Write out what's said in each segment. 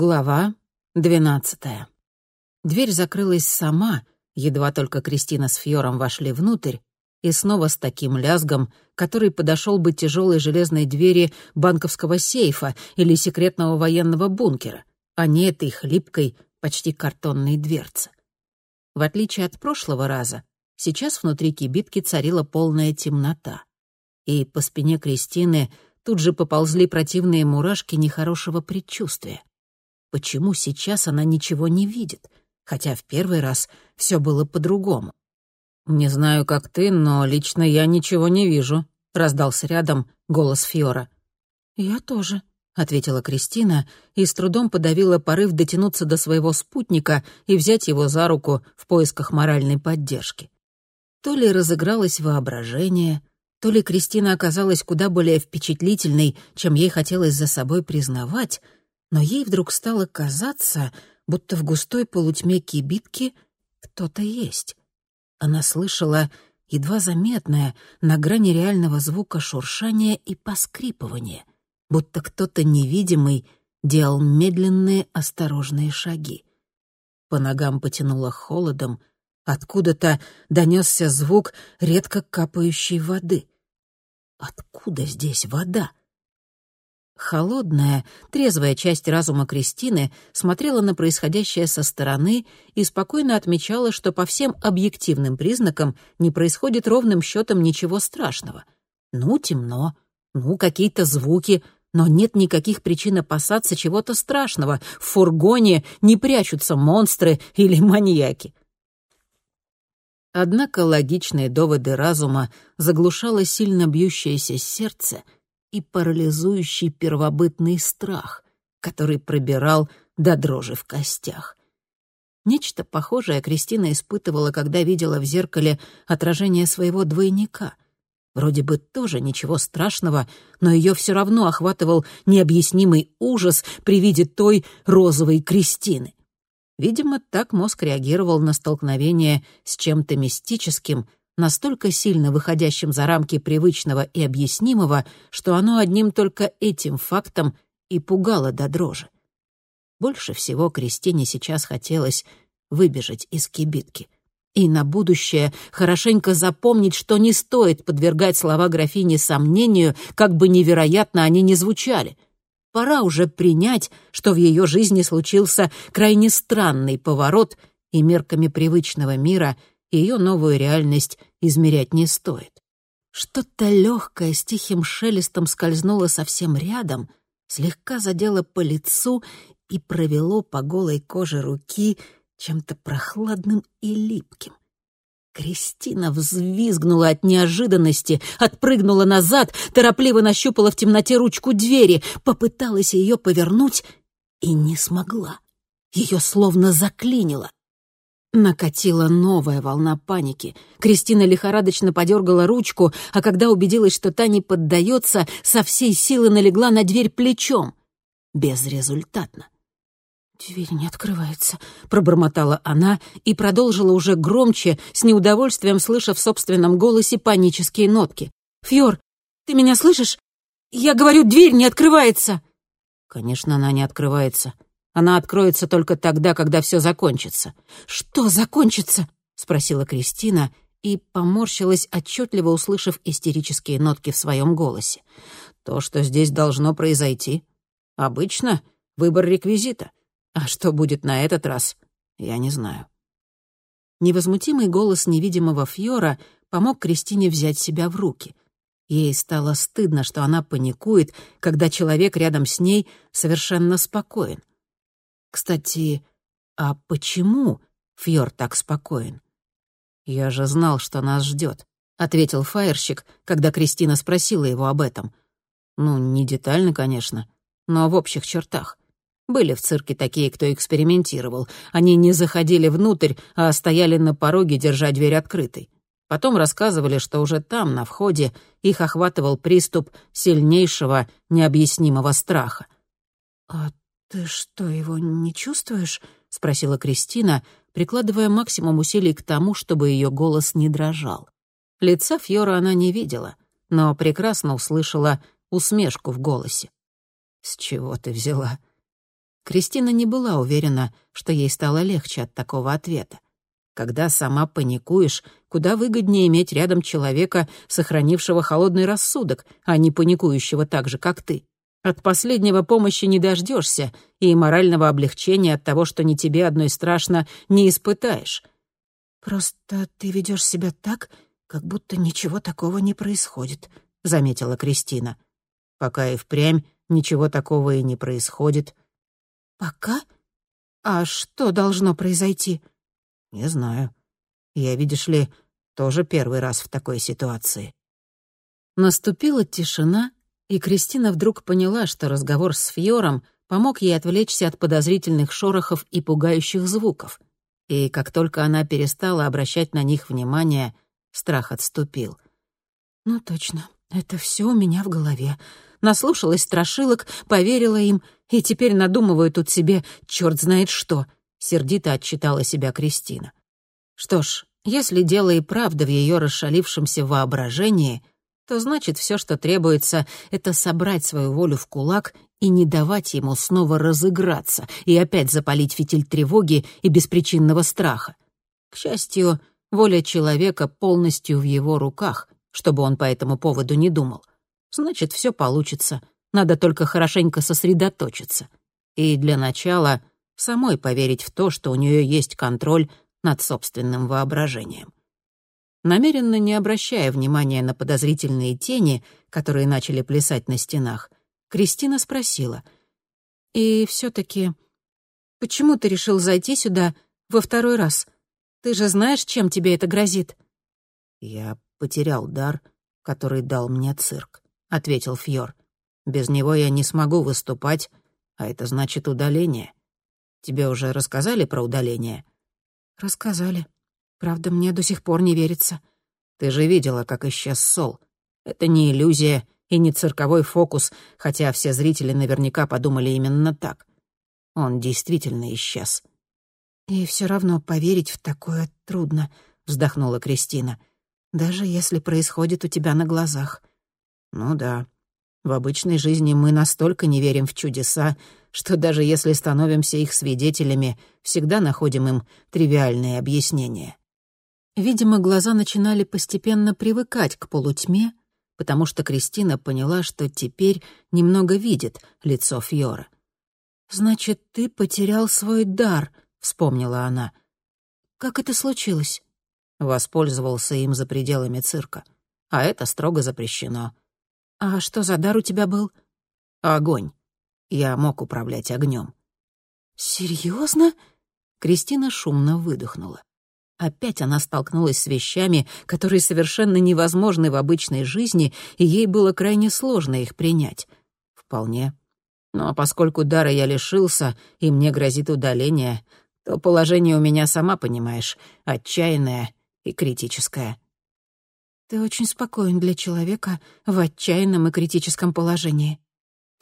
Глава двенадцатая. Дверь закрылась сама, едва только Кристина с Фьором вошли внутрь, и снова с таким лязгом, который подошел бы тяжелой железной двери банковского сейфа или секретного военного бункера, а не этой хлипкой, почти картонной дверцы. В отличие от прошлого раза, сейчас внутри кибитки царила полная темнота. И по спине Кристины тут же поползли противные мурашки нехорошего предчувствия. Почему сейчас она ничего не видит, хотя в первый раз все было по-другому? «Не знаю, как ты, но лично я ничего не вижу», — раздался рядом голос Фьора. «Я тоже», — ответила Кристина и с трудом подавила порыв дотянуться до своего спутника и взять его за руку в поисках моральной поддержки. То ли разыгралось воображение, то ли Кристина оказалась куда более впечатлительной, чем ей хотелось за собой признавать — но ей вдруг стало казаться, будто в густой полутьме кибитки кто-то есть. Она слышала едва заметное, на грани реального звука шуршание и поскрипывание, будто кто-то невидимый делал медленные осторожные шаги. По ногам потянуло холодом, откуда-то донесся звук редко капающей воды. Откуда здесь вода? Холодная, трезвая часть разума Кристины смотрела на происходящее со стороны и спокойно отмечала, что по всем объективным признакам не происходит ровным счетом ничего страшного. Ну, темно, ну, какие-то звуки, но нет никаких причин опасаться чего-то страшного. В фургоне не прячутся монстры или маньяки. Однако логичные доводы разума заглушало сильно бьющееся сердце — и парализующий первобытный страх, который пробирал до дрожи в костях. Нечто похожее Кристина испытывала, когда видела в зеркале отражение своего двойника. Вроде бы тоже ничего страшного, но ее все равно охватывал необъяснимый ужас при виде той розовой Кристины. Видимо, так мозг реагировал на столкновение с чем-то мистическим, настолько сильно выходящим за рамки привычного и объяснимого, что оно одним только этим фактом и пугало до дрожи. Больше всего Кристине сейчас хотелось выбежать из кибитки. И на будущее хорошенько запомнить, что не стоит подвергать слова графини сомнению, как бы невероятно они ни звучали. Пора уже принять, что в ее жизни случился крайне странный поворот, и мерками привычного мира ее новую реальность измерять не стоит. Что-то легкое с тихим шелестом скользнуло совсем рядом, слегка задело по лицу и провело по голой коже руки чем-то прохладным и липким. Кристина взвизгнула от неожиданности, отпрыгнула назад, торопливо нащупала в темноте ручку двери, попыталась ее повернуть и не смогла. Ее словно заклинило. Накатила новая волна паники. Кристина лихорадочно подергала ручку, а когда убедилась, что та не поддается, со всей силы налегла на дверь плечом. Безрезультатно. «Дверь не открывается», — пробормотала она и продолжила уже громче, с неудовольствием слыша в собственном голосе панические нотки. «Фьор, ты меня слышишь? Я говорю, дверь не открывается!» «Конечно, она не открывается», она откроется только тогда, когда все закончится». «Что закончится?» — спросила Кристина и поморщилась, отчетливо услышав истерические нотки в своем голосе. «То, что здесь должно произойти. Обычно выбор реквизита. А что будет на этот раз, я не знаю». Невозмутимый голос невидимого Фьора помог Кристине взять себя в руки. Ей стало стыдно, что она паникует, когда человек рядом с ней совершенно спокоен. Кстати, а почему Фьор так спокоен? Я же знал, что нас ждет, ответил фаерщик, когда Кристина спросила его об этом. Ну, не детально, конечно, но в общих чертах. Были в цирке такие, кто экспериментировал. Они не заходили внутрь, а стояли на пороге, держа дверь открытой. Потом рассказывали, что уже там, на входе, их охватывал приступ сильнейшего, необъяснимого страха. «А «Ты что, его не чувствуешь?» — спросила Кристина, прикладывая максимум усилий к тому, чтобы ее голос не дрожал. Лица Фьора она не видела, но прекрасно услышала усмешку в голосе. «С чего ты взяла?» Кристина не была уверена, что ей стало легче от такого ответа. Когда сама паникуешь, куда выгоднее иметь рядом человека, сохранившего холодный рассудок, а не паникующего так же, как ты. От последнего помощи не дождешься, и морального облегчения от того, что не тебе одной страшно, не испытаешь. «Просто ты ведешь себя так, как будто ничего такого не происходит», — заметила Кристина. «Пока и впрямь ничего такого и не происходит». «Пока? А что должно произойти?» «Не знаю. Я, видишь ли, тоже первый раз в такой ситуации». Наступила тишина, и Кристина вдруг поняла, что разговор с Фьором помог ей отвлечься от подозрительных шорохов и пугающих звуков. И как только она перестала обращать на них внимание, страх отступил. «Ну точно, это все у меня в голове. Наслушалась страшилок, поверила им, и теперь надумываю тут себе черт знает что», — сердито отчитала себя Кристина. Что ж, если дело и правда в ее расшалившемся воображении — то значит, все, что требуется, это собрать свою волю в кулак и не давать ему снова разыграться и опять запалить фитиль тревоги и беспричинного страха. К счастью, воля человека полностью в его руках, чтобы он по этому поводу не думал. Значит, все получится. Надо только хорошенько сосредоточиться. И для начала самой поверить в то, что у нее есть контроль над собственным воображением. Намеренно не обращая внимания на подозрительные тени, которые начали плясать на стенах, Кристина спросила. «И все-таки, почему ты решил зайти сюда во второй раз? Ты же знаешь, чем тебе это грозит?» «Я потерял дар, который дал мне цирк», — ответил Фьор. «Без него я не смогу выступать, а это значит удаление. Тебе уже рассказали про удаление?» «Рассказали», Правда, мне до сих пор не верится. Ты же видела, как исчез Сол. Это не иллюзия и не цирковой фокус, хотя все зрители наверняка подумали именно так. Он действительно исчез. «И все равно поверить в такое трудно», — вздохнула Кристина. «Даже если происходит у тебя на глазах». «Ну да. В обычной жизни мы настолько не верим в чудеса, что даже если становимся их свидетелями, всегда находим им тривиальные объяснения». Видимо, глаза начинали постепенно привыкать к полутьме, потому что Кристина поняла, что теперь немного видит лицо Фьора. «Значит, ты потерял свой дар», — вспомнила она. «Как это случилось?» Воспользовался им за пределами цирка. А это строго запрещено. «А что за дар у тебя был?» «Огонь. Я мог управлять огнем. «Серьезно?» Кристина шумно выдохнула. Опять она столкнулась с вещами, которые совершенно невозможны в обычной жизни, и ей было крайне сложно их принять. Вполне. Но поскольку дара я лишился, и мне грозит удаление, то положение у меня, сама понимаешь, отчаянное и критическое. Ты очень спокоен для человека в отчаянном и критическом положении.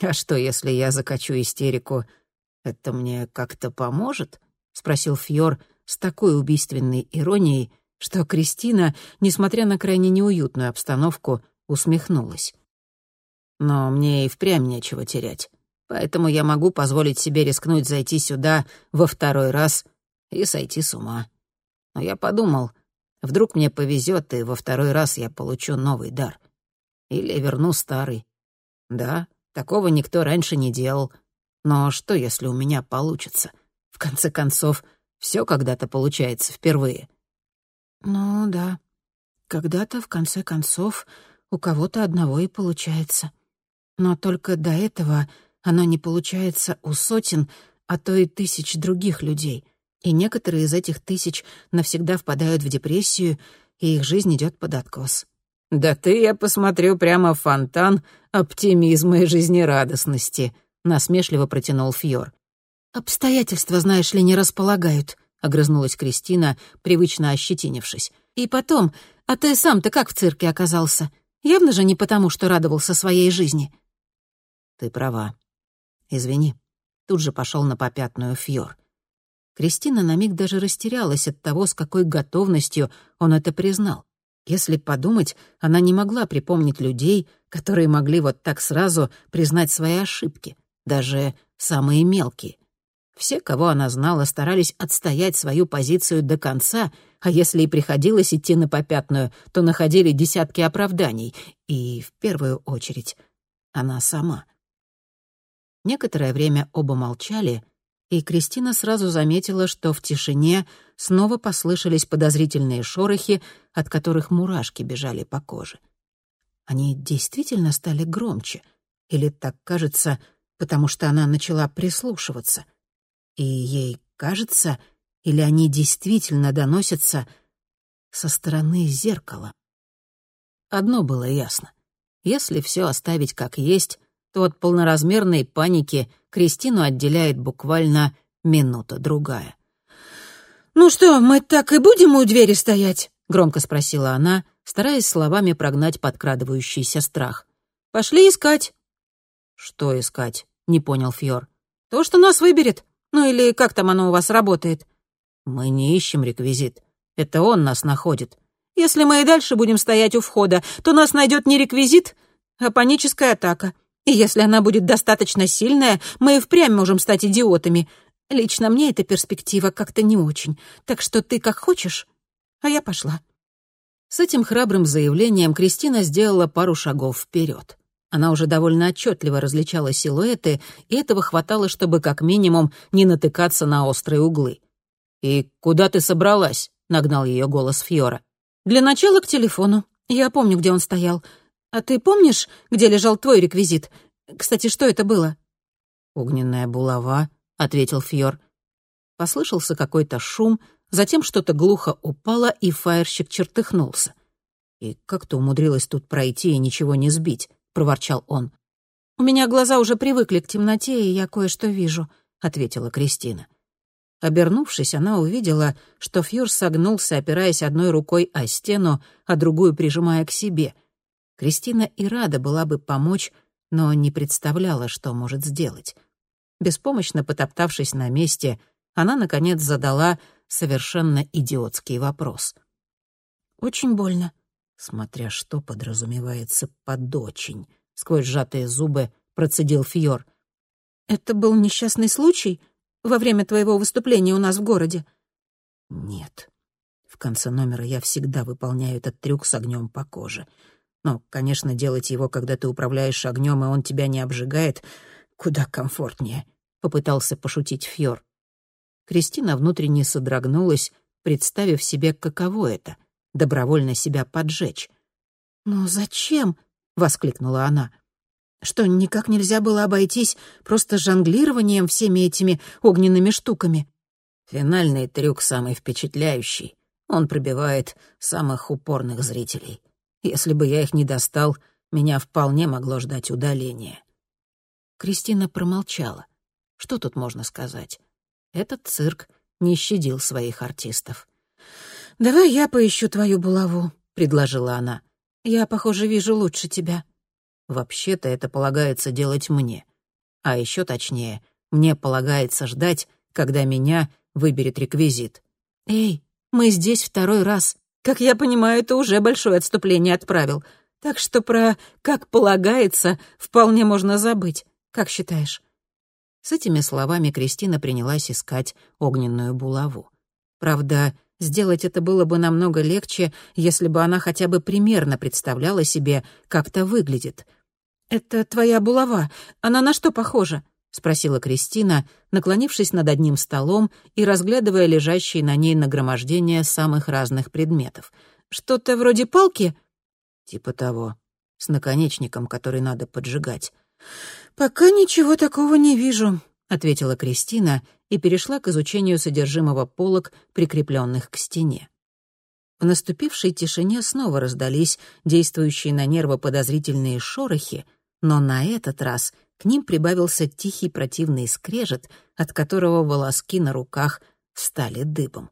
А что, если я закачу истерику? Это мне как-то поможет? — спросил Фьор, — с такой убийственной иронией, что Кристина, несмотря на крайне неуютную обстановку, усмехнулась. «Но мне и впрямь нечего терять, поэтому я могу позволить себе рискнуть зайти сюда во второй раз и сойти с ума. Но я подумал, вдруг мне повезет, и во второй раз я получу новый дар. Или верну старый. Да, такого никто раньше не делал. Но что, если у меня получится? В конце концов, все когда-то получается впервые». «Ну да, когда-то, в конце концов, у кого-то одного и получается. Но только до этого оно не получается у сотен, а то и тысяч других людей. И некоторые из этих тысяч навсегда впадают в депрессию, и их жизнь идет под откос». «Да ты, я посмотрю, прямо фонтан оптимизма и жизнерадостности», — насмешливо протянул Фьор. «Обстоятельства, знаешь ли, не располагают», — огрызнулась Кристина, привычно ощетинившись. «И потом, а ты сам-то как в цирке оказался? Явно же не потому, что радовался своей жизни». «Ты права. Извини». Тут же пошел на попятную Фьор. Кристина на миг даже растерялась от того, с какой готовностью он это признал. Если подумать, она не могла припомнить людей, которые могли вот так сразу признать свои ошибки, даже самые мелкие — Все, кого она знала, старались отстоять свою позицию до конца, а если и приходилось идти на попятную, то находили десятки оправданий, и, в первую очередь, она сама. Некоторое время оба молчали, и Кристина сразу заметила, что в тишине снова послышались подозрительные шорохи, от которых мурашки бежали по коже. Они действительно стали громче, или так кажется, потому что она начала прислушиваться — и ей кажется, или они действительно доносятся со стороны зеркала. Одно было ясно. Если все оставить как есть, то от полноразмерной паники Кристину отделяет буквально минута-другая. «Ну что, мы так и будем у двери стоять?» — громко спросила она, стараясь словами прогнать подкрадывающийся страх. «Пошли искать». «Что искать?» — не понял Фьор. «То, что нас выберет. Ну или как там оно у вас работает?» «Мы не ищем реквизит. Это он нас находит». «Если мы и дальше будем стоять у входа, то нас найдет не реквизит, а паническая атака. И если она будет достаточно сильная, мы и впрямь можем стать идиотами. Лично мне эта перспектива как-то не очень. Так что ты как хочешь, а я пошла». С этим храбрым заявлением Кристина сделала пару шагов вперед. Она уже довольно отчетливо различала силуэты, и этого хватало, чтобы как минимум не натыкаться на острые углы. «И куда ты собралась?» — нагнал ее голос Фьора. «Для начала к телефону. Я помню, где он стоял. А ты помнишь, где лежал твой реквизит? Кстати, что это было?» «Огненная булава», — ответил Фьор. Послышался какой-то шум, затем что-то глухо упало, и фаерщик чертыхнулся. И как то умудрилась тут пройти и ничего не сбить проворчал он. «У меня глаза уже привыкли к темноте, и я кое-что вижу», — ответила Кристина. Обернувшись, она увидела, что Фьюр согнулся, опираясь одной рукой о стену, а другую прижимая к себе. Кристина и рада была бы помочь, но не представляла, что может сделать. Беспомощно потоптавшись на месте, она, наконец, задала совершенно идиотский вопрос. «Очень больно», Смотря что подразумевается под «очень», сквозь сжатые зубы процедил Фьор. «Это был несчастный случай во время твоего выступления у нас в городе?» «Нет. В конце номера я всегда выполняю этот трюк с огнем по коже. Но, конечно, делать его, когда ты управляешь огнем, и он тебя не обжигает, куда комфортнее», — попытался пошутить Фьор. Кристина внутренне содрогнулась, представив себе, каково это — добровольно себя поджечь. «Но зачем?» — воскликнула она. «Что, никак нельзя было обойтись просто жонглированием всеми этими огненными штуками?» Финальный трюк самый впечатляющий. Он пробивает самых упорных зрителей. Если бы я их не достал, меня вполне могло ждать удаление. Кристина промолчала. Что тут можно сказать? Этот цирк не щадил своих артистов. «Давай я поищу твою булаву», — предложила она. «Я, похоже, вижу лучше тебя». «Вообще-то это полагается делать мне. А еще точнее, мне полагается ждать, когда меня выберет реквизит». «Эй, мы здесь второй раз. Как я понимаю, это уже большое отступление отправил. Так что про «как полагается» вполне можно забыть. Как считаешь?» С этими словами Кристина принялась искать огненную булаву. Правда, Сделать это было бы намного легче, если бы она хотя бы примерно представляла себе, как это выглядит. «Это твоя булава. Она на что похожа?» — спросила Кристина, наклонившись над одним столом и разглядывая лежащие на ней нагромождение самых разных предметов. «Что-то вроде палки?» «Типа того. С наконечником, который надо поджигать». «Пока ничего такого не вижу», — ответила Кристина и перешла к изучению содержимого полок, прикрепленных к стене. В наступившей тишине снова раздались действующие на нервы подозрительные шорохи, но на этот раз к ним прибавился тихий противный скрежет, от которого волоски на руках встали дыбом.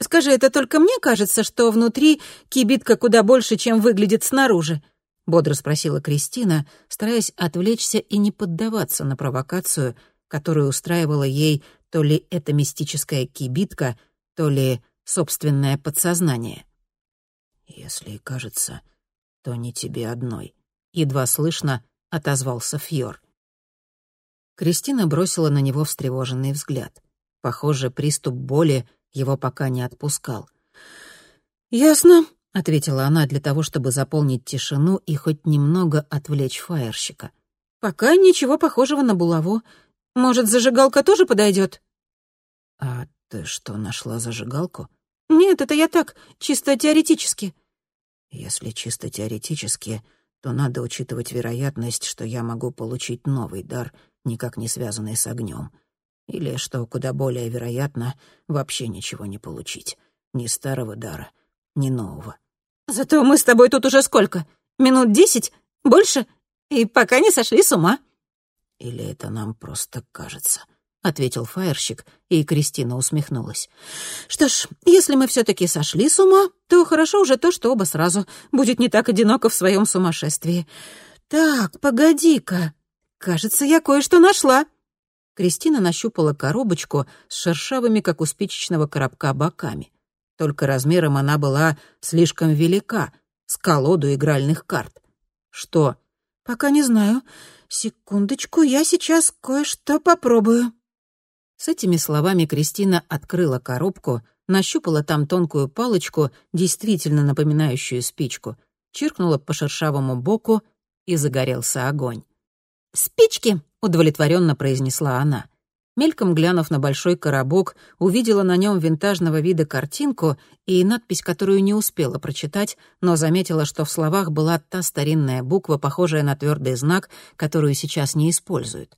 «Скажи, это только мне кажется, что внутри кибитка куда больше, чем выглядит снаружи?» — бодро спросила Кристина, стараясь отвлечься и не поддаваться на провокацию — которую устраивала ей то ли эта мистическая кибитка, то ли собственное подсознание. «Если кажется, то не тебе одной», — едва слышно отозвался Фьор. Кристина бросила на него встревоженный взгляд. Похоже, приступ боли его пока не отпускал. «Ясно», — ответила она для того, чтобы заполнить тишину и хоть немного отвлечь фаерщика. «Пока ничего похожего на булаву. Может, зажигалка тоже подойдет? «А ты что, нашла зажигалку?» «Нет, это я так, чисто теоретически». «Если чисто теоретически, то надо учитывать вероятность, что я могу получить новый дар, никак не связанный с огнем. Или, что куда более вероятно, вообще ничего не получить. Ни старого дара, ни нового». «Зато мы с тобой тут уже сколько? Минут десять? Больше? И пока не сошли с ума». «Или это нам просто кажется?» ответил фаерщик, и Кристина усмехнулась. «Что ж, если мы все-таки сошли с ума, то хорошо уже то, что оба сразу. Будет не так одиноко в своем сумасшествии. Так, погоди-ка. Кажется, я кое-что нашла». Кристина нащупала коробочку с шершавыми, как у спичечного коробка, боками. Только размером она была слишком велика, с колоду игральных карт. «Что?» «Пока не знаю. Секундочку, я сейчас кое-что попробую». С этими словами Кристина открыла коробку, нащупала там тонкую палочку, действительно напоминающую спичку, чиркнула по шершавому боку, и загорелся огонь. «Спички!» — удовлетворенно произнесла она. Мельком глянув на большой коробок, увидела на нем винтажного вида картинку и надпись, которую не успела прочитать, но заметила, что в словах была та старинная буква, похожая на твердый знак, которую сейчас не используют.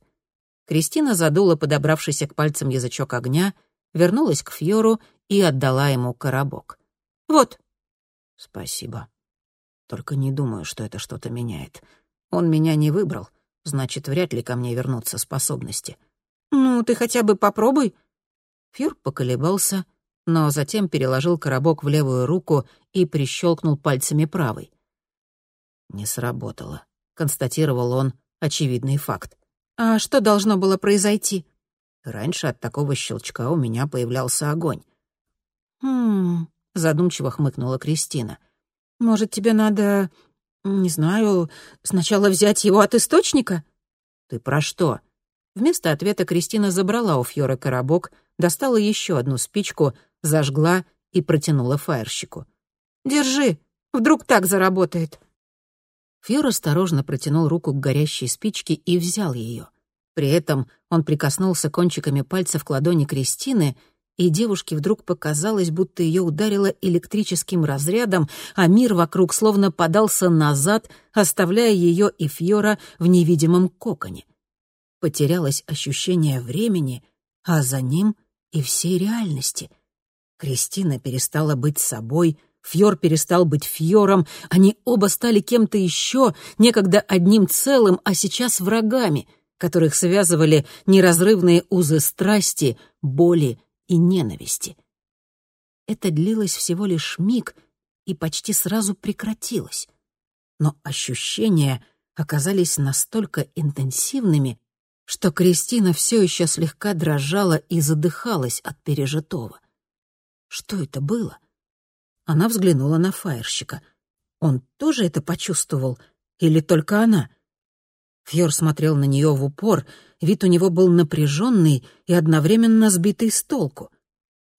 Кристина задула подобравшийся к пальцам язычок огня, вернулась к Фьору и отдала ему коробок. «Вот». «Спасибо. Только не думаю, что это что-то меняет. Он меня не выбрал, значит, вряд ли ко мне вернутся способности». «Ну, ты хотя бы попробуй». Фьюр поколебался, но затем переложил коробок в левую руку и прищелкнул пальцами правой. «Не сработало», — констатировал он очевидный факт. А что должно было произойти? Раньше от такого щелчка у меня появлялся огонь. «Хм...» — задумчиво хмыкнула Кристина. «Может, тебе надо, не знаю, сначала взять его от источника?» «Ты про что?» Вместо ответа Кристина забрала у Фьора коробок, достала еще одну спичку, зажгла и протянула фаерщику. «Держи, вдруг так заработает». Фьор осторожно протянул руку к горящей спичке и взял ее. При этом он прикоснулся кончиками пальцев к ладони Кристины, и девушке вдруг показалось, будто ее ударило электрическим разрядом, а мир вокруг словно подался назад, оставляя ее и Фьора в невидимом коконе. Потерялось ощущение времени, а за ним и всей реальности. Кристина перестала быть собой, Фьор перестал быть Фьором, они оба стали кем-то еще, некогда одним целым, а сейчас врагами, которых связывали неразрывные узы страсти, боли и ненависти. Это длилось всего лишь миг и почти сразу прекратилось. Но ощущения оказались настолько интенсивными, что Кристина все еще слегка дрожала и задыхалась от пережитого. Что это было? Она взглянула на фаерщика. Он тоже это почувствовал? Или только она? Фьор смотрел на нее в упор, вид у него был напряженный и одновременно сбитый с толку.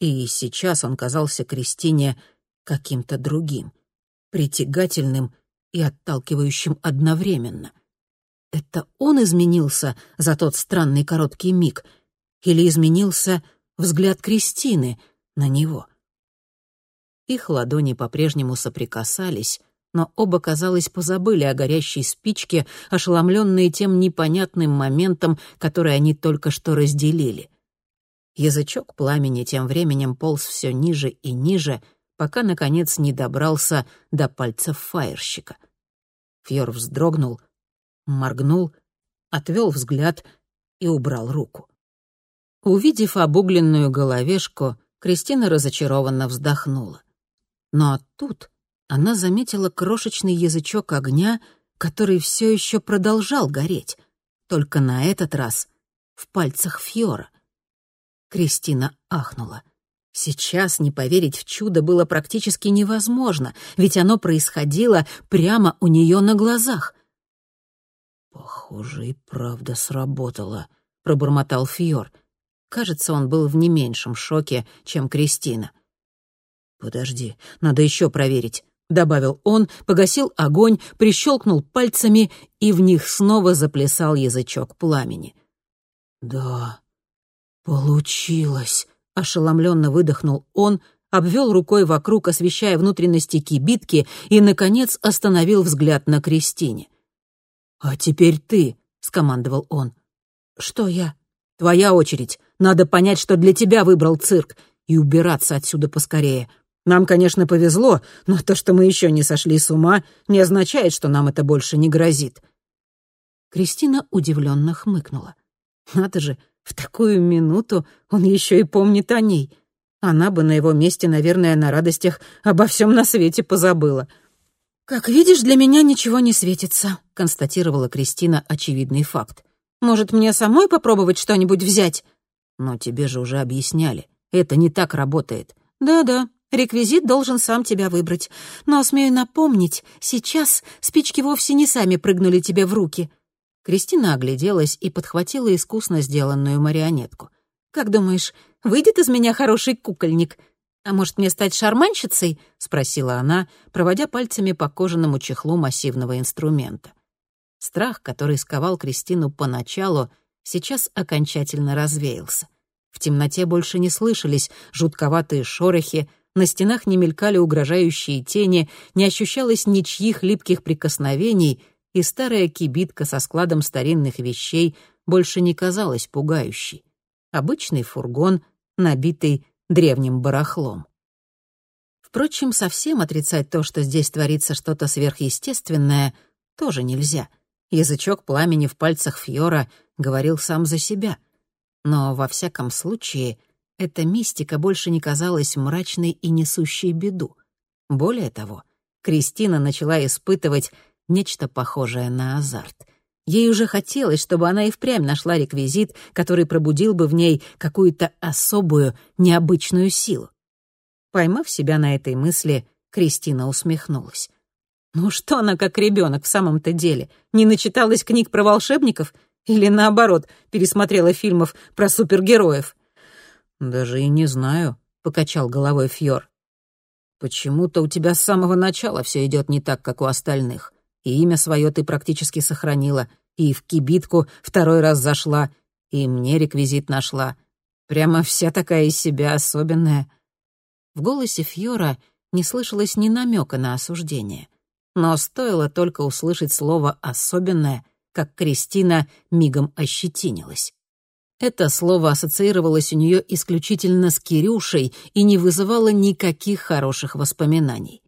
И сейчас он казался Кристине каким-то другим, притягательным и отталкивающим одновременно. Это он изменился за тот странный короткий миг, или изменился взгляд Кристины на него — их ладони по-прежнему соприкасались, но оба, казалось, позабыли о горящей спичке, ошеломленные тем непонятным моментом, который они только что разделили. Язычок пламени тем временем полз все ниже и ниже, пока, наконец, не добрался до пальцев фаерщика. Фьор вздрогнул, моргнул, отвел взгляд и убрал руку. Увидев обугленную головешку, Кристина разочарованно вздохнула. Но тут она заметила крошечный язычок огня, который все еще продолжал гореть, только на этот раз в пальцах Фьора. Кристина ахнула. Сейчас не поверить в чудо было практически невозможно, ведь оно происходило прямо у нее на глазах. «Похоже, и правда сработало», пробормотал Фьор. Кажется, он был в не меньшем шоке, чем Кристина. «Подожди, надо еще проверить», — добавил он, погасил огонь, прищелкнул пальцами, и в них снова заплясал язычок пламени. «Да, получилось», — ошеломленно выдохнул он, обвел рукой вокруг, освещая внутренности кибитки, и, наконец, остановил взгляд на Кристине. «А теперь ты», — скомандовал он. «Что я?» «Твоя очередь. Надо понять, что для тебя выбрал цирк, и убираться отсюда поскорее. Нам, конечно, повезло, но то, что мы еще не сошли с ума, не означает, что нам это больше не грозит». Кристина удивленно хмыкнула. «Надо же, в такую минуту он еще и помнит о ней. Она бы на его месте, наверное, на радостях обо всем на свете позабыла». «Как видишь, для меня ничего не светится», — констатировала Кристина очевидный факт. «Может, мне самой попробовать что-нибудь взять?» «Но тебе же уже объясняли. Это не так работает». «Да-да, Реквизит должен сам тебя выбрать. Но, смею напомнить, сейчас спички вовсе не сами прыгнули тебе в руки». Кристина огляделась и подхватила искусно сделанную марионетку. «Как думаешь, выйдет из меня хороший кукольник? А может, мне стать шарманщицей?» — спросила она, проводя пальцами по кожаному чехлу массивного инструмента. Страх, который сковал Кристину поначалу, сейчас окончательно развеялся. В темноте больше не слышались жутковатые шорохи, на стенах не мелькали угрожающие тени, не ощущалось ничьих липких прикосновений, и старая кибитка со складом старинных вещей больше не казалась пугающей. Обычный фургон, набитый древним барахлом. Впрочем, совсем отрицать то, что здесь творится что-то сверхъестественное, тоже нельзя. Язычок пламени в пальцах Фьора говорил сам за себя. Но, во всяком случае, эта мистика больше не казалась мрачной и несущей беду. Более того, Кристина начала испытывать нечто похожее на азарт. Ей уже хотелось, чтобы она и впрямь нашла реквизит, который пробудил бы в ней какую-то особую, необычную силу. Поймав себя на этой мысли, Кристина усмехнулась. Ну что она как ребенок в самом-то деле? Не начиталась книг про волшебников? Или наоборот, пересмотрела фильмов про супергероев? «Даже и не знаю», — покачал головой Фьор. «Почему-то у тебя с самого начала все идет не так, как у остальных. И имя свое ты практически сохранила, и в кибитку второй раз зашла, и мне реквизит нашла. Прямо вся такая из себя особенная». В голосе Фьора не слышалось ни намека на осуждение. Но стоило только услышать слово «особенное», как Кристина мигом ощетинилась. Это слово ассоциировалось у нее исключительно с Кирюшей и не вызывало никаких хороших воспоминаний.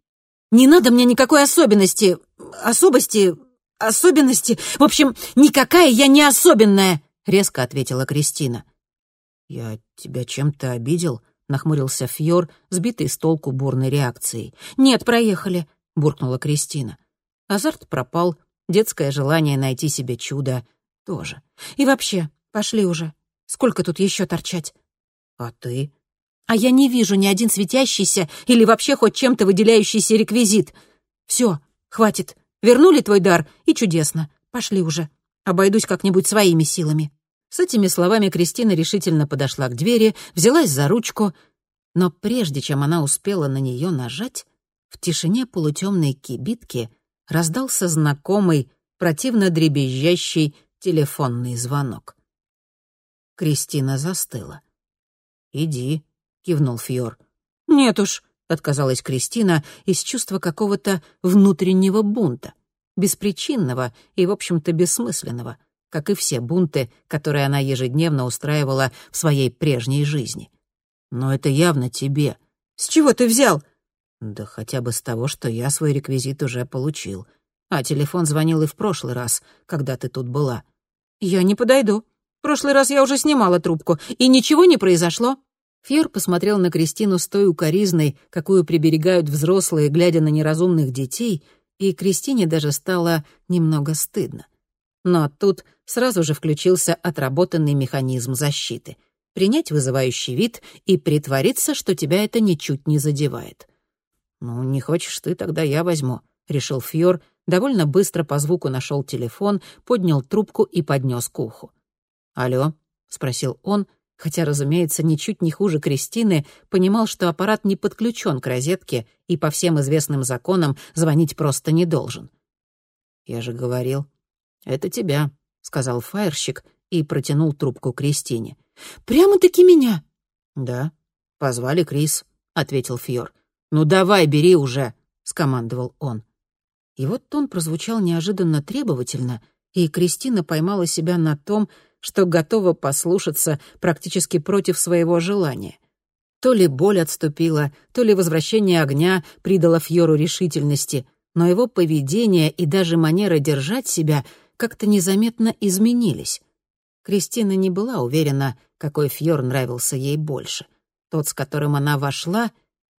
«Не надо мне никакой особенности, особости, особенности. В общем, никакая я не особенная», — резко ответила Кристина. «Я тебя чем-то обидел?» — нахмурился Фьор, сбитый с толку бурной реакцией. «Нет, проехали», — буркнула Кристина. Азарт пропал, детское желание найти себе чудо тоже. «И вообще, пошли уже. Сколько тут еще торчать? А ты? А я не вижу ни один светящийся или вообще хоть чем-то выделяющийся реквизит. Все, хватит. Вернули твой дар, и чудесно. Пошли уже. Обойдусь как-нибудь своими силами. С этими словами Кристина решительно подошла к двери, взялась за ручку, но прежде чем она успела на нее нажать, в тишине полутемной кибитки раздался знакомый, противно дребезжащий телефонный звонок. Кристина застыла. «Иди», — кивнул Фьор. «Нет уж», — отказалась Кристина из чувства какого-то внутреннего бунта, беспричинного и, в общем-то, бессмысленного, как и все бунты, которые она ежедневно устраивала в своей прежней жизни. «Но это явно тебе». «С чего ты взял?» «Да хотя бы с того, что я свой реквизит уже получил. А телефон звонил и в прошлый раз, когда ты тут была». «Я не подойду», прошлый раз я уже снимала трубку, и ничего не произошло». Фьор посмотрел на Кристину с той укоризной, какую приберегают взрослые, глядя на неразумных детей, и Кристине даже стало немного стыдно. Но тут сразу же включился отработанный механизм защиты. Принять вызывающий вид и притвориться, что тебя это ничуть не задевает. «Ну, не хочешь ты, тогда я возьму», — решил Фьор, довольно быстро по звуку нашел телефон, поднял трубку и поднес к уху. «Алло, спросил он, хотя, разумеется, ничуть не хуже Кристины, понимал, что аппарат не подключен к розетке и по всем известным законам звонить просто не должен. «Я же говорил, это тебя», — сказал фаерщик и протянул трубку Кристине. «Прямо-таки меня?» «Да, позвали Крис», — ответил Фьор. «Ну давай, бери уже», — скомандовал он. И вот тон прозвучал неожиданно требовательно, и Кристина поймала себя на том, что готова послушаться практически против своего желания. То ли боль отступила, то ли возвращение огня придало Фьору решительности, но его поведение и даже манера держать себя как-то незаметно изменились. Кристина не была уверена, какой Фьор нравился ей больше. Тот, с которым она вошла,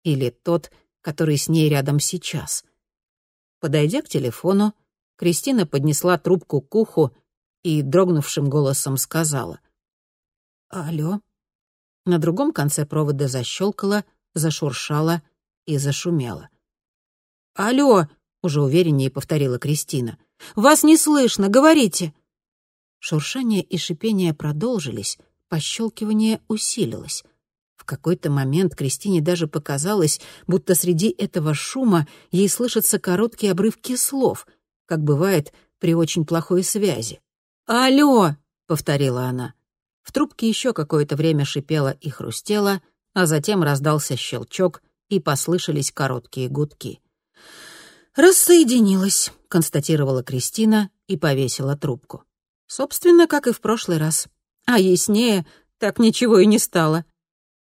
или тот, который с ней рядом сейчас. Подойдя к телефону, Кристина поднесла трубку к уху и дрогнувшим голосом сказала. «Алло». На другом конце провода защелкала, зашуршала и зашумела. «Алло», — уже увереннее повторила Кристина. «Вас не слышно, говорите». Шуршание и шипение продолжились, пощелкивание усилилось. В какой-то момент Кристине даже показалось, будто среди этого шума ей слышатся короткие обрывки слов, как бывает при очень плохой связи. «Алло!» — повторила она. В трубке еще какое-то время шипело и хрустело, а затем раздался щелчок, и послышались короткие гудки. «Рассоединилась», — констатировала Кристина и повесила трубку. Собственно, как и в прошлый раз. А яснее так ничего и не стало.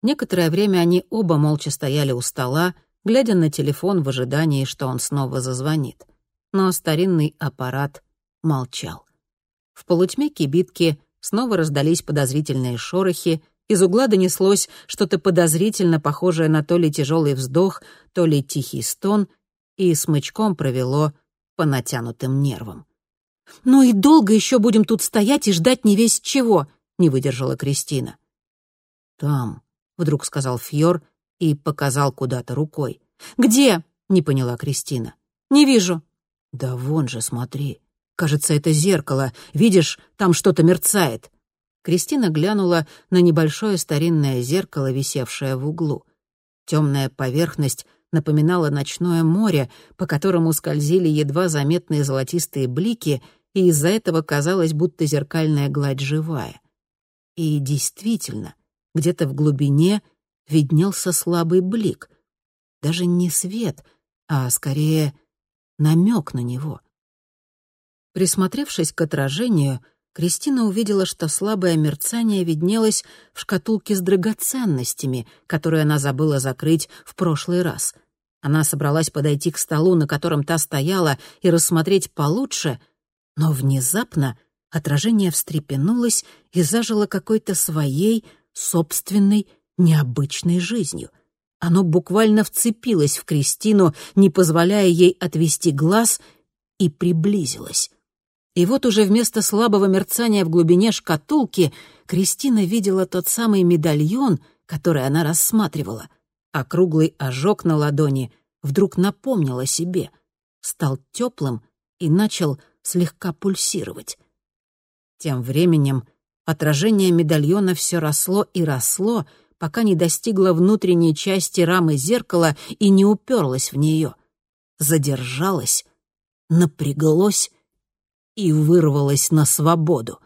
Некоторое время они оба молча стояли у стола, глядя на телефон в ожидании, что он снова зазвонит. Но старинный аппарат молчал. В полутьме кибитки снова раздались подозрительные шорохи, из угла донеслось что-то подозрительно похожее на то ли тяжелый вздох, то ли тихий стон, и смычком провело по натянутым нервам. «Ну и долго еще будем тут стоять и ждать не весь чего», — не выдержала Кристина. «Там», вдруг сказал Фьор и показал куда-то рукой. «Где?» — не поняла Кристина. «Не вижу». «Да вон же, смотри. Кажется, это зеркало. Видишь, там что-то мерцает». Кристина глянула на небольшое старинное зеркало, висевшее в углу. Темная поверхность напоминала ночное море, по которому скользили едва заметные золотистые блики, и из-за этого казалось, будто зеркальная гладь живая. И действительно, где-то в глубине виднелся слабый блик. Даже не свет, а скорее намек на него. Присмотревшись к отражению, Кристина увидела, что слабое мерцание виднелось в шкатулке с драгоценностями, которую она забыла закрыть в прошлый раз. Она собралась подойти к столу, на котором та стояла, и рассмотреть получше, но внезапно отражение встрепенулось и зажило какой-то своей, собственной необычной жизнью. Оно буквально вцепилось в Кристину, не позволяя ей отвести глаз, и приблизилось. И вот уже вместо слабого мерцания в глубине шкатулки Кристина видела тот самый медальон, который она рассматривала, а круглый ожог на ладони вдруг напомнил о себе, стал теплым и начал слегка пульсировать. Тем временем Отражение медальона все росло и росло, пока не достигло внутренней части рамы зеркала и не уперлось в нее. Задержалось, напряглось и вырвалось на свободу.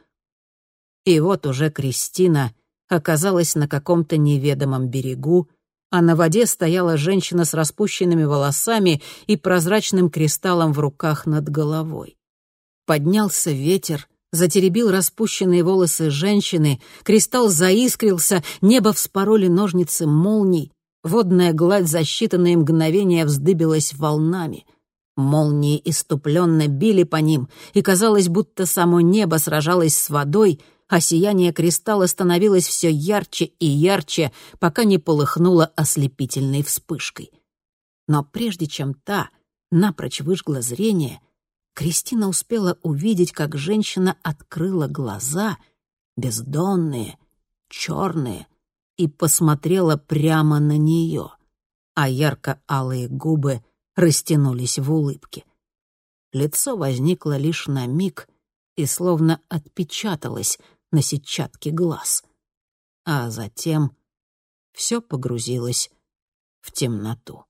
И вот уже Кристина оказалась на каком-то неведомом берегу, а на воде стояла женщина с распущенными волосами и прозрачным кристаллом в руках над головой. Поднялся ветер, затеребил распущенные волосы женщины, кристалл заискрился, небо вспороли ножницы молний, водная гладь за считанные мгновения вздыбилась волнами. Молнии иступленно били по ним, и казалось, будто само небо сражалось с водой, а сияние кристалла становилось все ярче и ярче, пока не полыхнуло ослепительной вспышкой. Но прежде чем та напрочь выжгла зрение — Кристина успела увидеть, как женщина открыла глаза, бездонные, черные, и посмотрела прямо на нее, а ярко-алые губы растянулись в улыбке. Лицо возникло лишь на миг и словно отпечаталось на сетчатке глаз. А затем все погрузилось в темноту.